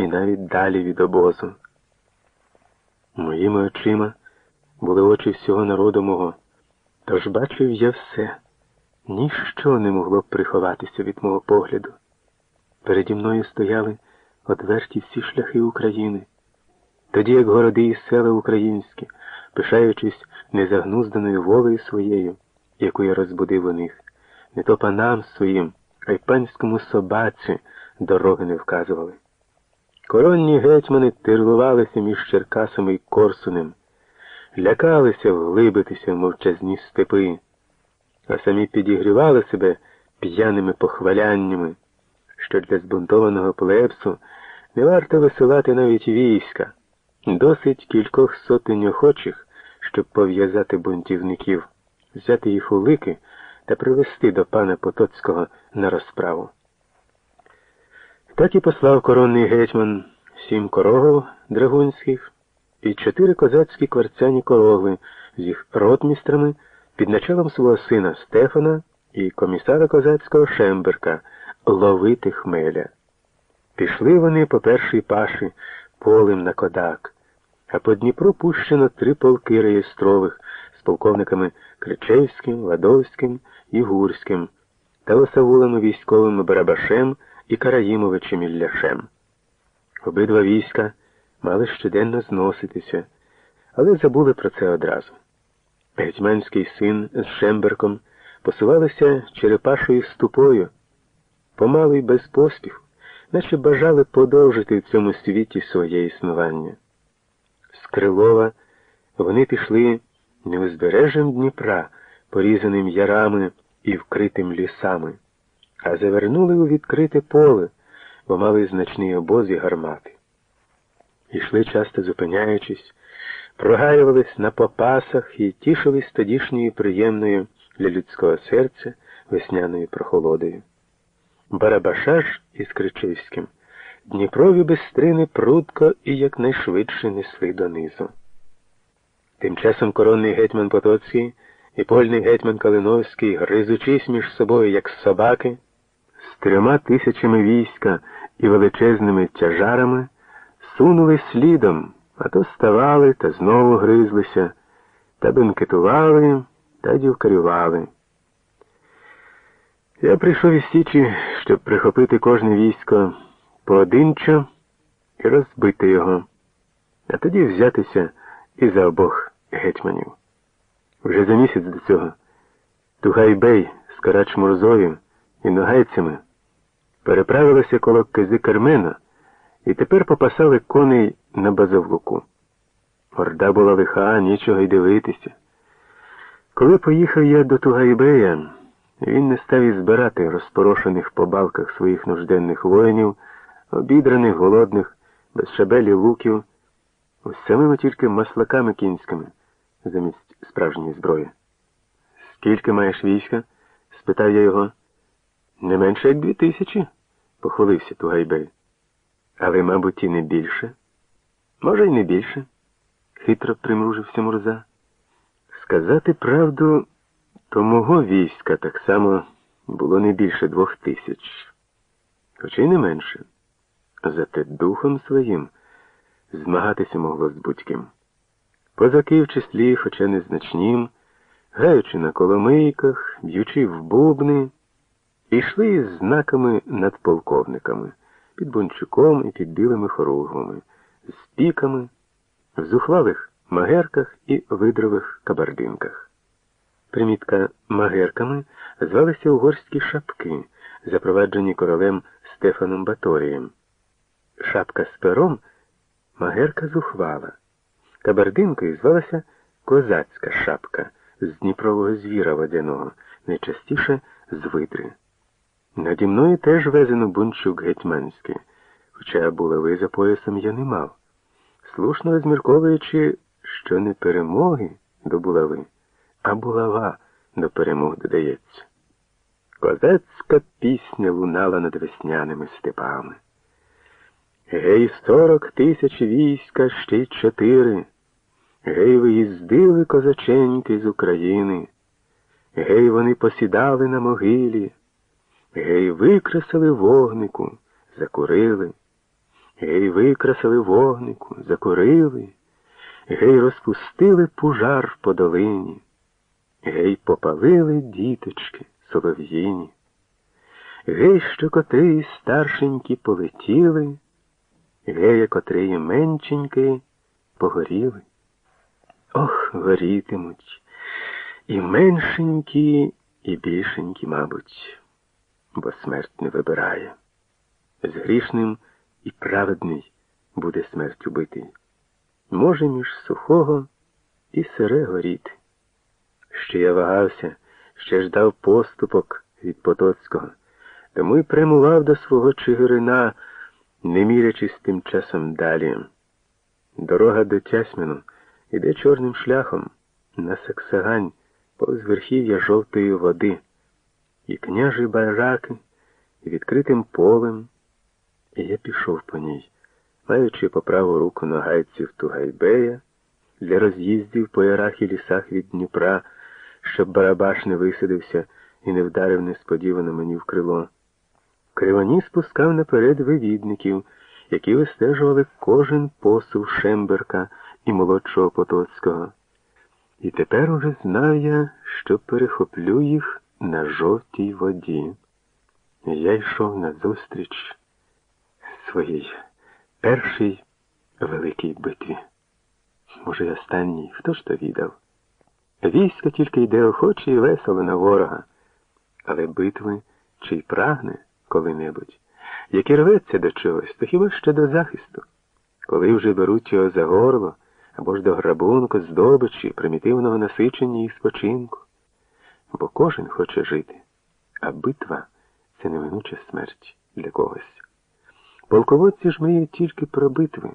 і навіть далі від обозу. Моїми очима були очі всього народу мого, тож бачив я все. Ніщо не могло б приховатися від мого погляду. Переді мною стояли отверті всі шляхи України, тоді як городи і села українські, пишаючись незагнузданою волею своєю, яку я розбудив у них, не то панам своїм, а й панському собаці дороги не вказували. Коронні гетьмани тирлувалися між Черкасами і Корсунем, лякалися вглибитися в мовчазні степи, а самі підігрівали себе п'яними похваляннями, що для збунтованого плебсу не варто висилати навіть війська, досить кількох сотень охочих, щоб пов'язати бунтівників, взяти їх у лики та привести до пана Потоцького на розправу. Так і послав коронний гетьман сім корогов драгунських і чотири козацькі кварцяні корогви з їх ротмістрами під началом свого сина Стефана і комісара козацького Шемберка ловити хмеля. Пішли вони по першій паші полем на кодак, а по Дніпру пущено три полки реєстрових з полковниками Кричевським, Ладовським і Гурським та осавулами військовими Барабашем і Караїмовичем Ілляшем. Обидва війська мали щоденно зноситися, але забули про це одразу. Гетьманський син з Шемберком посувалися черепашою ступою, помалу й без поспіху, наче бажали подовжити в цьому світі своє існування. З Крилова вони пішли не узбережжям Дніпра, порізаним ярами і вкритим лісами а завернули у відкрите поле, бо мали значний обоз і гармати. Ішли часто зупиняючись, прогаювались на попасах і тішились тодішньою приємною для людського серця весняною прохолодою. Барабашаш із Кричевським Дніпрові бестрини прудко і якнайшвидше несли донизу. Тим часом коронний гетьман Потоцький і польний гетьман Калиновський, гризучись між собою, як собаки, трьома тисячами війська і величезними тяжарами сунули слідом, а то ставали та знову гризлися, та бенкетували та дівкарювали. Я прийшов із Січі, щоб прихопити кожне військо поодинчо і розбити його, а тоді взятися і за обох гетьманів. Вже за місяць до цього Тугайбей з Карач Мурзою і ногайцями переправилися коло кизи Кермена і тепер попасали коней на базовлуку. Орда була лиха, нічого й дивитися. Коли поїхав я до Тугайбея, він не став і збирати розпорошених по балках своїх нужденних воїнів, обідраних, голодних, без шабелі луків, ось самими тільки маслаками кінськими замість справжньої зброї. Скільки маєш війська? спитав я його. Не менше як дві тисячі, похвалився Тугайбей. Але, мабуть, і не більше. Може, й не більше, хитро примружився Мурза. Сказати правду, то мого війська так само було не більше двох тисяч, хоча й не менше. Зате духом своїм змагатися могло з будь-ким. Позаки в числі, хоча незначнім, граючи на коломийках, б'ючи в бубни. Ішли з знаками над полковниками, під Бончуком і під білими хоругвами, з піками, в зухвалих магерках і видрових кабардинках. Примітка магерками звалися угорські шапки, запроваджені королем Стефаном Баторієм. Шапка з пером магерка зухвала. Кабардинкою звалася козацька шапка з Дніпрового звіра водяного, найчастіше з видри. Наді мною теж везено бунчук гетьманський, хоча булави за поясом я не мав, слушно розмірковуючи, що не перемоги до булави, а булава до перемог додається. Козацька пісня лунала над весняними степами. Гей, сорок тисяч війська ще й чотири. Гей, виїздили козаченьки з України. Гей, вони посідали на могилі. Гей, викресали вогнику, закурили. Гей, викрасили вогнику, закурили, гей, розпустили пужар по долині, гей, попалили діточки солов'їні, гей, що котрії старшенькі полетіли, гей, котрії меншенькі погоріли. Ох, горітимуть і меншенькі, і більшенькі, мабуть, бо смерть не вибирає. З грішним і праведний буде смерть убитий. Може, між сухого і сире горіти. Ще я вагався, ще ждав поступок від Потоцького, тому й прямував до свого Чигирина, не мірячись тим часом далі. Дорога до Тясміну іде чорним шляхом на Саксагань повз верхів'я жовтої води, і княжі бараки відкритим полем. І я пішов по ній, маючи по праву руку нагайців Тугайбея для роз'їздів по ярах і лісах від Дніпра, щоб Барабаш не висадився і не вдарив несподівано мені в крило. Кривоні спускав наперед вивідників, які вистежували кожен посув Шемберка і молодшого Потоцького. І тепер уже знав я, що перехоплю їх на жовтій воді. Я йшов назустріч своїй першій великій битві. Може, й останній, хто ж то відав? Військо тільки йде охоче і весело на ворога, але битви чи й прагне коли-небудь, як і рветься до чогось, то хіба ще до захисту, коли вже беруть його за горло або ж до грабунку, здобичі, примітивного насичення і спочинку. Бо кожен хоче жити, а битва це неминуча смерть для когось. Полководці ж мріють тільки про битви.